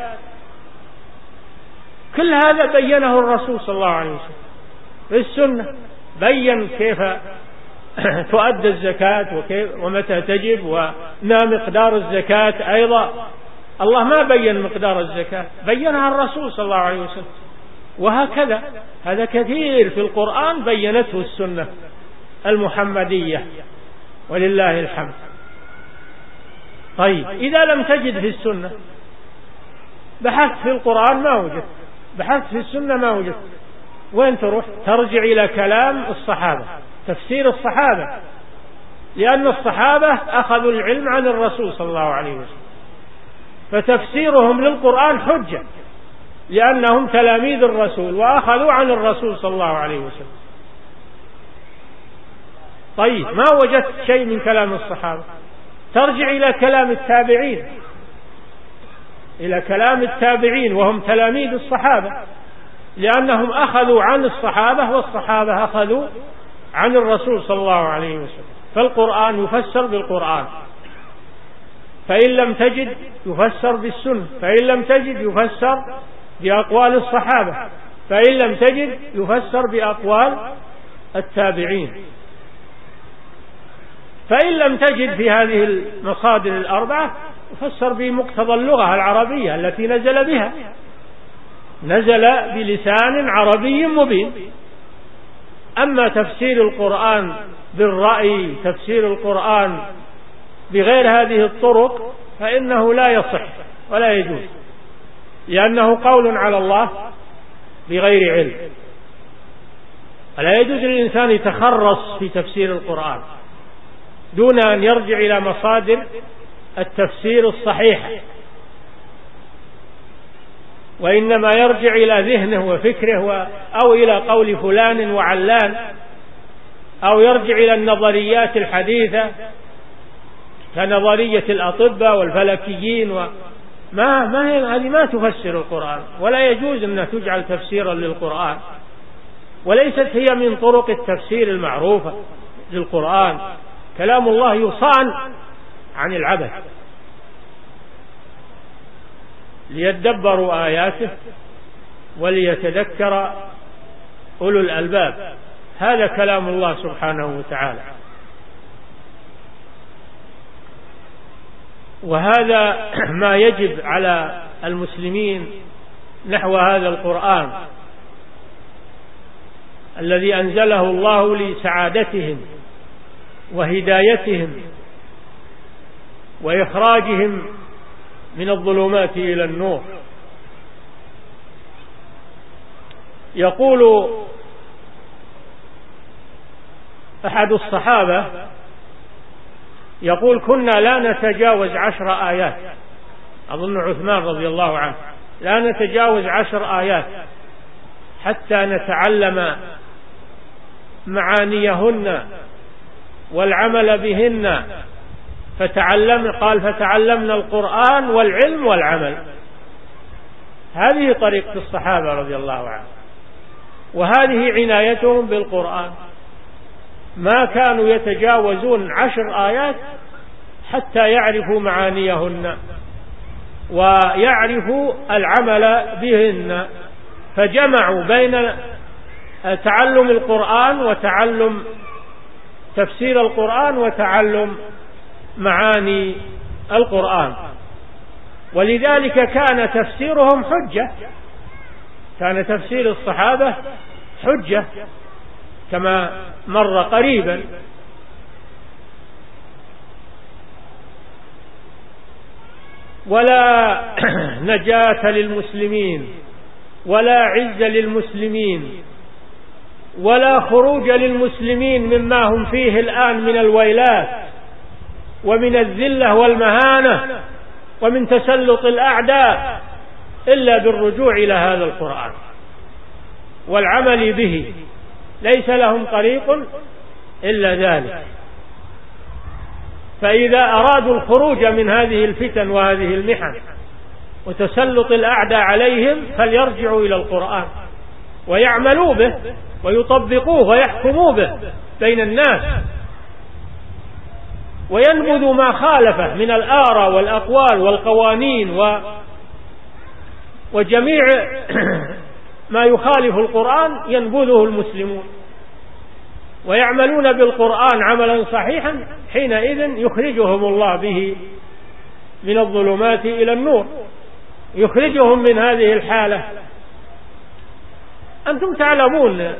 كل هذا بينه الرسول صلى الله عليه وسلم في السنة بين كيف (coughs) تؤدى الزكاة وكيف ومتى تجب وما مقدار الزكاة أيضا. الله ما بين مقدار الزكاة بينها الرسول صلى الله عليه وسلم. وهكذا هذا كثير في القرآن بينته السنة المحمدية ولله الحمد. طيب إذا لم تجد في السنة بحثت في القرآن ما وجدت بحثت في السنة ما وجدت. وين تروح؟ ترجع إلى كلام الصحابة تفسير الصحابة لأن الصحابة أخذوا العلم عن الرسول صلى الله عليه وسلم. فتفسيرهم للقرآن حجة لأنهم تلاميذ الرسول وأخذوا عن الرسول صلى الله عليه وسلم. طيب ما وجدت شيء من كلام الصحابة؟ ترجع إلى كلام التابعين. إلى كلام التابعين وهم تلاميذ الصحابة لأنهم أخذوا عن الصحابة والصحابة أخذوا عن الرسول صلى الله عليه وسلم. فالقرآن يفسر بالقرآن. فإن لم تجد يفسر بالسنة فإن لم تجد يفسر بأقوال الصحابة فإن لم تجد يفسر بأقوال التابعين. فإن لم تجد في هذه المصادر الأربعة يفسر بمقتضى اللغة العربية التي نزل بها. نزل بلسان عربي مبين. أما تفسير القرآن بالرأي تفسير القرآن بغير هذه الطرق فإنه لا يصح ولا يجوز لأنه قول على الله بغير علم. فلا يجوز للإنسان يتخرص في تفسير القرآن دون أن يرجع إلى مصادر التفسير الصحيحة وإنما يرجع إلى ذهنه وفكره أو إلى قول فلان وعلان أو يرجع إلى النظريات الحديثة كنظرية الأطباء والفلكيين و ما ما هي هذه ما تفسر القرآن ولا يجوز أنها تجعل تفسيرا للقرآن وليست هي من طرق التفسير المعروفة للقرآن. كلام الله يصان عن العبث. ليدبروا آياته وليتذكر أولو الألباب. هذا كلام الله سبحانه وتعالى. وهذا ما يجب على المسلمين نحو هذا القرآن الذي أنزله الله لسعادتهم وهدايتهم وإخراجهم من الظلمات إلى النور. يقول أحد الصحابة يقول كنا لا نتجاوز عشر آيات. أظن عثمان رضي الله عنه. لا نتجاوز عشر آيات حتى نتعلم معانيهن والعمل بهن. فتعلم قال فتعلمنا القرآن والعلم والعمل. هذه طريقة الصحابة رضي الله عنهم. وهذه عنايتهم بالقرآن. ما كانوا يتجاوزون عشر آيات حتى يعرفوا معانيهن ويعرفوا العمل بهن. فجمعوا بين تعلم القرآن وتعلم تفسير القرآن وتعلم معاني القرآن. ولذلك كان تفسيرهم حجة كان تفسير الصحابة حجة. كما مر قريبا. ولا (clears throat) نجاة للمسلمين ولا عز للمسلمين ولا خروج للمسلمين مما هم فيه الآن من الويلات ومن الذلة والمهانة ومن تسلط الأعداء إلا بالرجوع إلى هذا القرآن والعمل به. ليس لهم طريق إلا ذلك. فإذا أرادوا الخروج من هذه الفتن وهذه المحن وتسلط الأعداء عليهم فليرجعوا إلى القرآن ويعملوا به ويطبقوه ويحكموا به بين الناس. وينبذ ما خالفه من الآراء والأقوال والقوانين و وجميع ما يخالف القرآن ينبذه المسلمون. ويعملون بالقرآن عملا صحيحا حينئذ يخرجهم الله به من الظلمات إلى النور. يخرجهم من هذه الحالة. أنتم تعلمون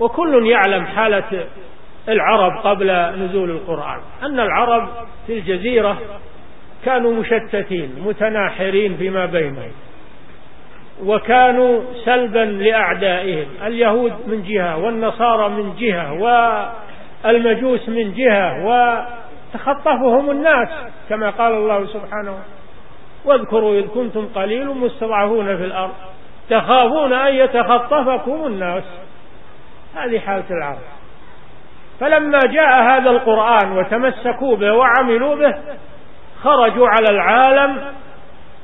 وكل يعلم حالة العرب قبل نزول القرآن أن العرب في الجزيرة كانوا مشتتين متناحرين فيما بينهم. وكانوا سلبا لأعدائهم. اليهود من جهة والنصارى من جهة والمجوس من جهة وتخطفهم الناس كما قال الله سبحانه واذكروا إذ كنتم قليل مستضعفون في الأرض تخافون أن يتخطفكم الناس. هذه حالة العرب. فلما جاء هذا القرآن وتمسكوا به وعملوا به خرجوا على العالم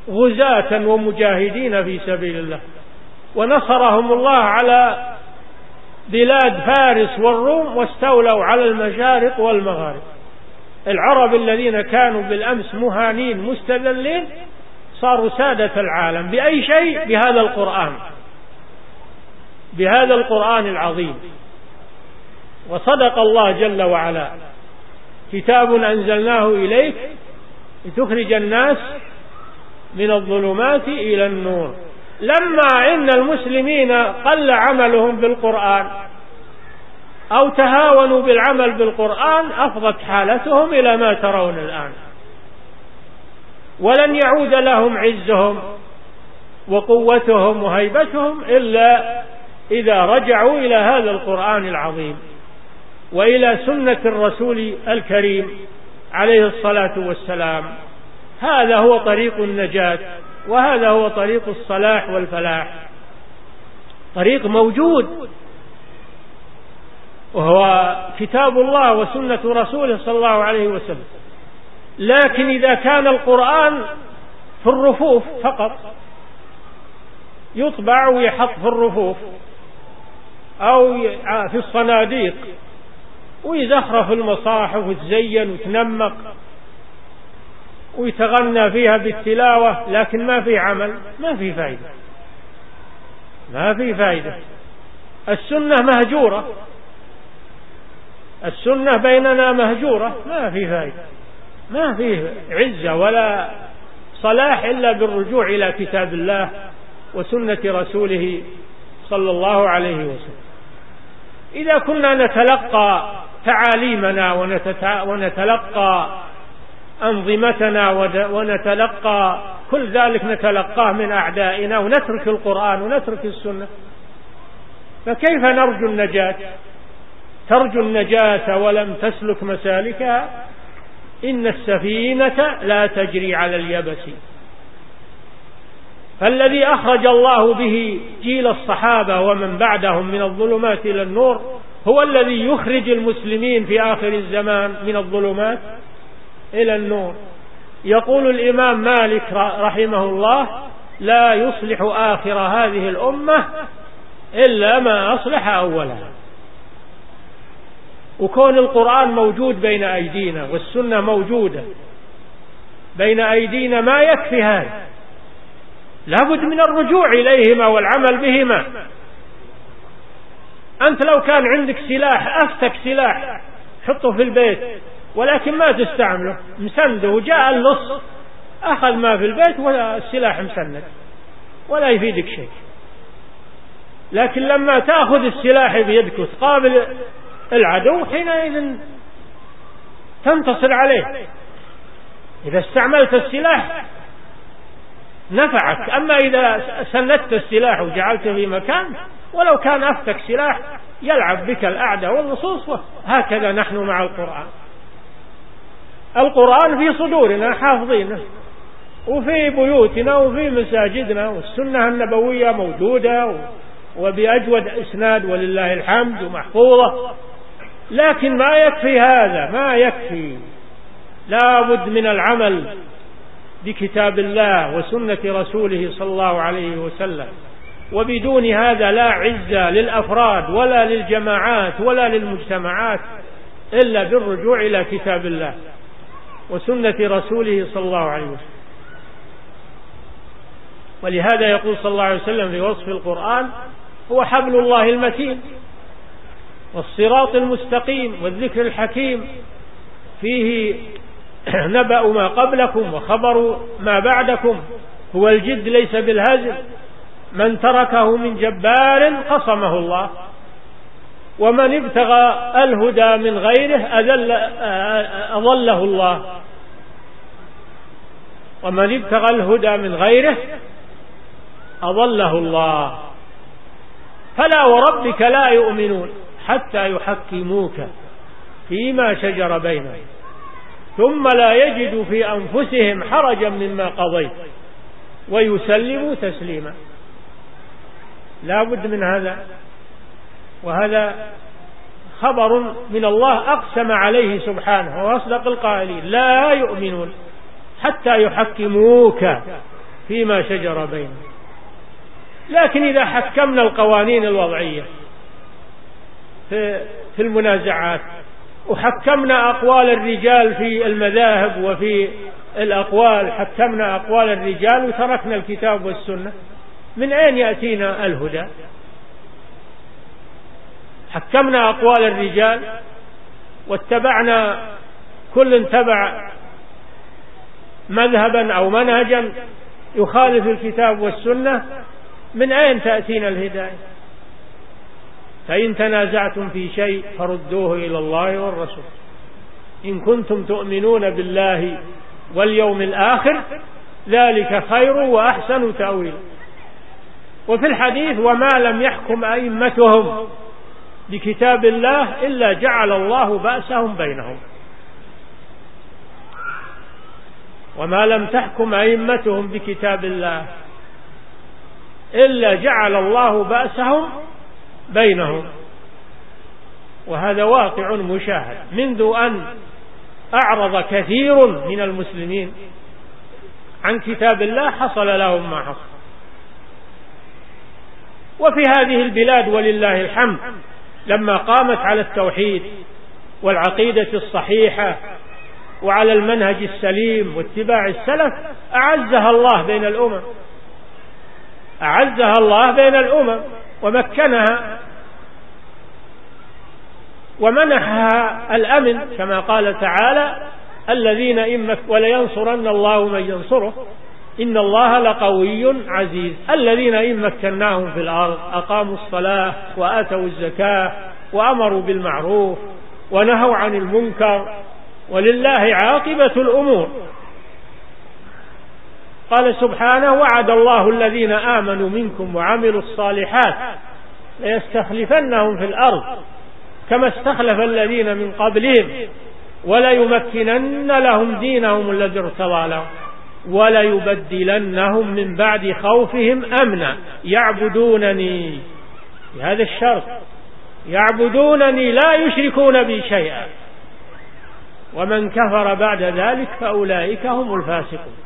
غزاة ومجاهدين في سبيل الله. ونصرهم الله على بلاد فارس والروم واستولوا على المشارق والمغارب. العرب الذين كانوا بالأمس مهانين مستذلين صاروا سادة العالم بأي شيء؟ بهذا القرآن. بهذا القرآن العظيم. وصدق الله جل وعلا. كتاب أنزلناه إليك لتخرج الناس من الظلمات إلى النور. لما إن المسلمين قل عملهم بالقرآن أو تهاونوا بالعمل بالقرآن أفضت حالتهم إلى ما ترون الآن. ولن يعود لهم عزهم وقوتهم وهيبتهم إلا إذا رجعوا إلى هذا القرآن العظيم وإلى سنة الرسول الكريم عليه الصلاة والسلام. هذا هو طريق النجاة وهذا هو طريق الصلاح والفلاح. طريق موجود وهو كتاب الله وسنة رسوله صلى الله عليه وسلم. لكن إذا كان القرآن في الرفوف فقط يطبع ويحط في الرفوف أو في الصناديق ويزخرف المصاحف وتزين وتنمق ويتغنى فيها بالتلاوة لكن ما في عمل ما في فائدة ما في فائدة السنة مهجورة. السنة بيننا مهجورة ما في فائدة ما فيه عزة ولا صلاح إلا بالرجوع إلى كتاب الله وسنة رسوله صلى الله عليه وسلم. إذا كنا نتلقى تعاليمنا ونتلقى أنظمتنا ونتلقى كل ذلك نتلقاه من أعدائنا ونترك القرآن ونترك السنة. فكيف نرجو النجاة؟ ترجو النجاة ولم تسلك مسالكها؟ إن السفينة لا تجري على اليبس. فالذي أخرج الله به جيل الصحابة ومن بعدهم من الظلمات إلى النور هو الذي يخرج المسلمين في آخر الزمان من الظلمات. إلى النور. يقول الإمام مالك رحمه الله لا يصلح آخر هذه الأمة إلا ما أصلح أولها. وكون القرآن موجود بين أيدينا والسنة موجودة بين أيدينا ما يكفي هذا؟ لابد من الرجوع إليهما والعمل بهما. أنت لو كان عندك سلاح أفتك سلاح حطه في البيت ولكن ما تستعمله. مسنده. وجاء اللص. أخذ ما في البيت والسلاح مسند. ولا يفيدك شيء. لكن لما تأخذ السلاح بيدك وتقابل العدو حينئذ تنتصر عليه. إذا استعملت السلاح نفعك. أما إذا سندت السلاح وجعلته في مكان ولو كان أفتك سلاح يلعب بك الأعداء واللصوص هكذا نحن مع القرآن. القرآن في صدورنا حافظينه. وفي بيوتنا وفي مساجدنا والسنة النبوية موجودة وبأجود إسناد ولله الحمد ومحفوظة لكن ما يكفي هذا ما يكفي. لا بد من العمل بكتاب الله وسنة رسوله صلى الله عليه وسلم. وبدون هذا لا عزة للأفراد ولا للجماعات ولا للمجتمعات إلا بالرجوع إلى كتاب الله. وسنة رسوله صلى الله عليه وسلم. ولهذا يقول صلى الله عليه وسلم في وصف القرآن هو حبل الله المتين والصراط المستقيم والذكر الحكيم. فيه (clears throat) نبأ ما قبلكم وخبر ما بعدكم. هو الجد ليس بالهزل. من تركه من جبار قصمه الله. ومن ابتغى الهدى من غيره أذل أضله الله. ومن ابتغى الهدى من غيره أضله الله. فلا وربك لا يؤمنون حتى يحكموك فيما شجر بينهم ثم لا يجدوا في أنفسهم حرجا مما قضيت ويسلموا تسليما. لا بد من هذا وهذا خبر من الله أقسم عليه سبحانه وأصدق القائلين لا يؤمنون. حتى يحكموك فيما شجر بينهم لكن إذا حكمنا القوانين الوضعية في, في المنازعات وحكمنا أقوال الرجال في المذاهب وفي الأقوال حكمنا أقوال الرجال وتركنا الكتاب والسنة من أين يأتينا الهدى؟ حكمنا أقوال الرجال واتبعنا كل تبع مذهبا أو منهجا يخالف الكتاب والسنة من أين تأتينا الهداية؟ فإن تنازعتم في شيء فردوه إلى الله والرسول. إن كنتم تؤمنون بالله واليوم الآخر ذلك خير وأحسن تأويل. وفي الحديث وما لم يحكم أئمتهم بكتاب الله إلا جعل الله بأسهم بينهم. وما لم تحكم أئمتهم بكتاب الله إلا جعل الله بأسهم بينهم. وهذا واقع مشاهد. منذ أن أعرض كثير من المسلمين عن كتاب الله حصل لهم ما حصل. وفي هذه البلاد ولله الحمد لما قامت على التوحيد والعقيدة الصحيحة وعلى المنهج السليم واتباع السلف أعزها الله بين الأمم. أعزها الله بين الأمم ومكنها ومنحها الأمن كما قال تعالى الذين إن ولينصرن الله من ينصره. إن الله لقوي عزيز. الذين إن مكناهم في الأرض أقاموا الصلاة وآتوا الزكاة وأمروا بالمعروف ونهوا عن المنكر. ولله عاقبة الأمور. قال سبحانه وعد الله الذين آمنوا منكم وعملوا الصالحات ليستخلفنهم في الأرض كما استخلف الذين من قبلهم وليمكنن لهم دينهم الذي ارتضى لهم وليبدلنهم من بعد خوفهم أمنا. يعبدونني بهذا الشرط يعبدونني لا يشركون بي شيئا. ومن كفر بعد ذلك فأولئك هم الفاسقون.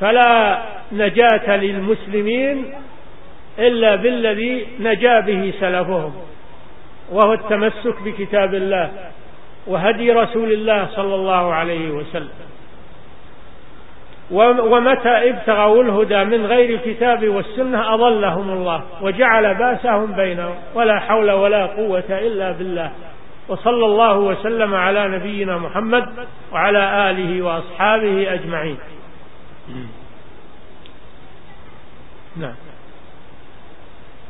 فلا نجاة للمسلمين إلا بالذي نجا به سلفهم وهو التمسك بكتاب الله وهدي رسول الله صلى الله عليه وسلم. ومتى ابتغوا الهدى من غير الكتاب والسنة أضلهم الله وجعل بأسهم بينهم ولا حول ولا قوة إلا بالله. وصلى الله وسلم على نبينا محمد وعلى آله وأصحابه أجمعين. نعم.